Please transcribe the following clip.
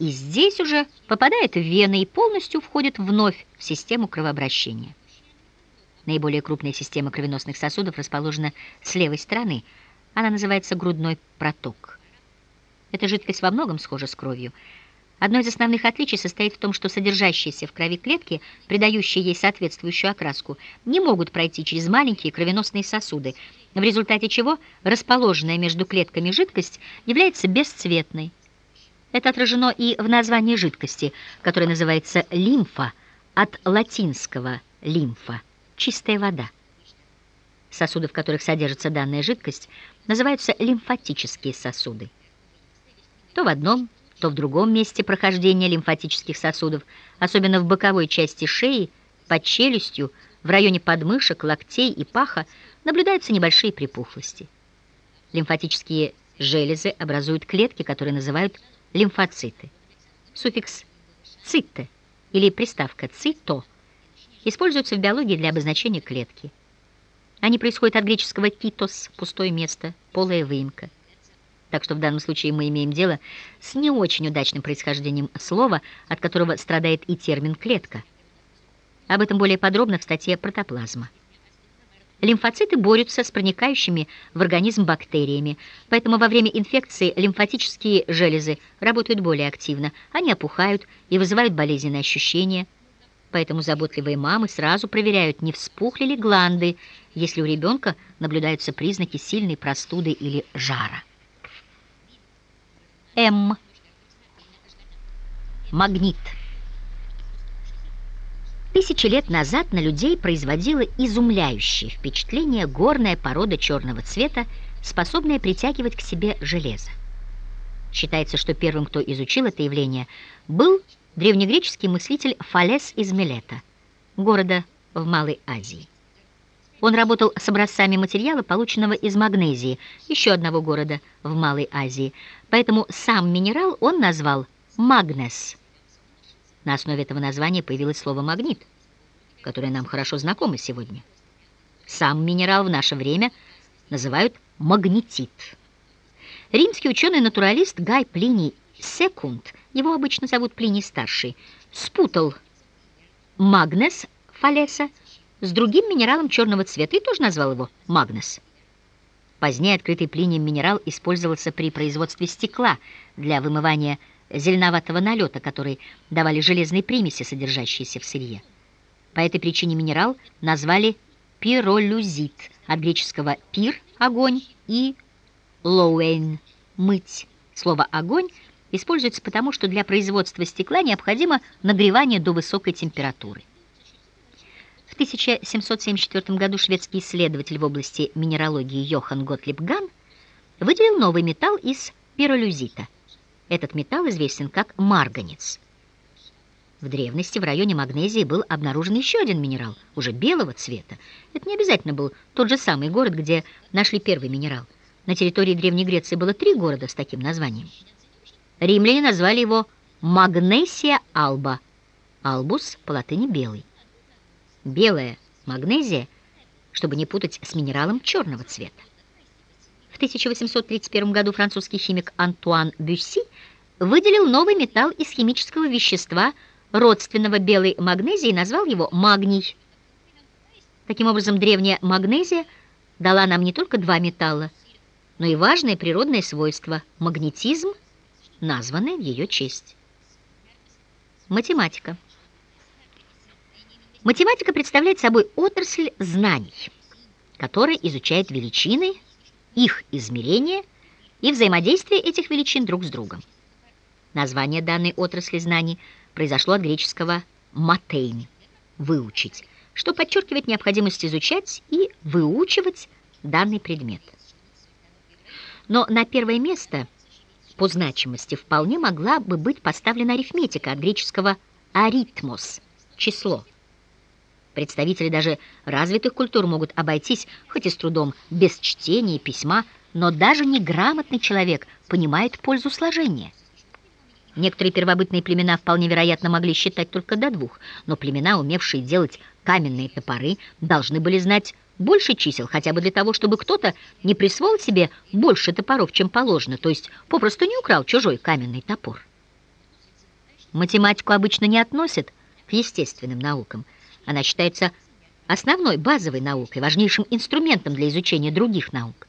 и здесь уже попадает в вены и полностью входит вновь в систему кровообращения. Наиболее крупная система кровеносных сосудов расположена с левой стороны. Она называется грудной проток. Эта жидкость во многом схожа с кровью. Одно из основных отличий состоит в том, что содержащиеся в крови клетки, придающие ей соответствующую окраску, не могут пройти через маленькие кровеносные сосуды, в результате чего расположенная между клетками жидкость является бесцветной. Это отражено и в названии жидкости, которая называется лимфа, от латинского «лимфа» – чистая вода. Сосуды, в которых содержится данная жидкость, называются лимфатические сосуды. То в одном, то в другом месте прохождения лимфатических сосудов, особенно в боковой части шеи, под челюстью, в районе подмышек, локтей и паха, наблюдаются небольшие припухлости. Лимфатические железы образуют клетки, которые называют лимфоциты. Суффикс «цитте» или приставка «цито» используются в биологии для обозначения клетки. Они происходят от греческого «китос» – пустое место, полая выемка. Так что в данном случае мы имеем дело с не очень удачным происхождением слова, от которого страдает и термин «клетка». Об этом более подробно в статье «Протоплазма». Лимфоциты борются с проникающими в организм бактериями, поэтому во время инфекции лимфатические железы работают более активно, они опухают и вызывают болезненные ощущения. Поэтому заботливые мамы сразу проверяют, не вспухли ли гланды, если у ребенка наблюдаются признаки сильной простуды или жара. М. Магнит. Тысячи лет назад на людей производила изумляющее впечатление горная порода черного цвета, способная притягивать к себе железо. Считается, что первым, кто изучил это явление, был древнегреческий мыслитель Фалес из Милета, города в Малой Азии. Он работал с образцами материала, полученного из Магнезии, еще одного города в Малой Азии, поэтому сам минерал он назвал магнес – на основе этого названия появилось слово «магнит», которое нам хорошо знакомо сегодня. Сам минерал в наше время называют магнетит. Римский ученый-натуралист Гай Плиний Секунд, его обычно зовут Плиний Старший, спутал магнес фалеса с другим минералом черного цвета и тоже назвал его магнес. Позднее открытый Плинием минерал использовался при производстве стекла для вымывания зеленоватого налета, который давали железные примеси, содержащиеся в сырье. По этой причине минерал назвали пиролюзит, от греческого «πῦρ» — огонь и «λούειν» — мыть. Слово «огонь» используется потому, что для производства стекла необходимо нагревание до высокой температуры. В 1774 году шведский исследователь в области минералогии Йохан Готлиб Ган выделил новый металл из пиролюзита – этот металл известен как марганец. В древности в районе Магнезии был обнаружен еще один минерал, уже белого цвета. Это не обязательно был тот же самый город, где нашли первый минерал. На территории Древней Греции было три города с таким названием. Римляне назвали его Магнесия Алба. Албус по латыни белый. Белая магнезия, чтобы не путать с минералом черного цвета. В 1831 году французский химик Антуан Бюсси выделил новый металл из химического вещества, родственного белой магнезии, и назвал его магний. Таким образом, древняя магнезия дала нам не только два металла, но и важное природное свойство – магнетизм, названное в ее честь. Математика. Математика представляет собой отрасль знаний, которая изучает величины, их измерения и взаимодействие этих величин друг с другом. Название данной отрасли знаний произошло от греческого «матейн» — «выучить», что подчеркивает необходимость изучать и выучивать данный предмет. Но на первое место по значимости вполне могла бы быть поставлена арифметика от греческого «аритмос» — «число». Представители даже развитых культур могут обойтись, хоть и с трудом, без чтения письма, но даже неграмотный человек понимает пользу сложения. Некоторые первобытные племена вполне вероятно могли считать только до двух, но племена, умевшие делать каменные топоры, должны были знать больше чисел, хотя бы для того, чтобы кто-то не присвоил себе больше топоров, чем положено, то есть попросту не украл чужой каменный топор. Математику обычно не относят к естественным наукам. Она считается основной базовой наукой, важнейшим инструментом для изучения других наук.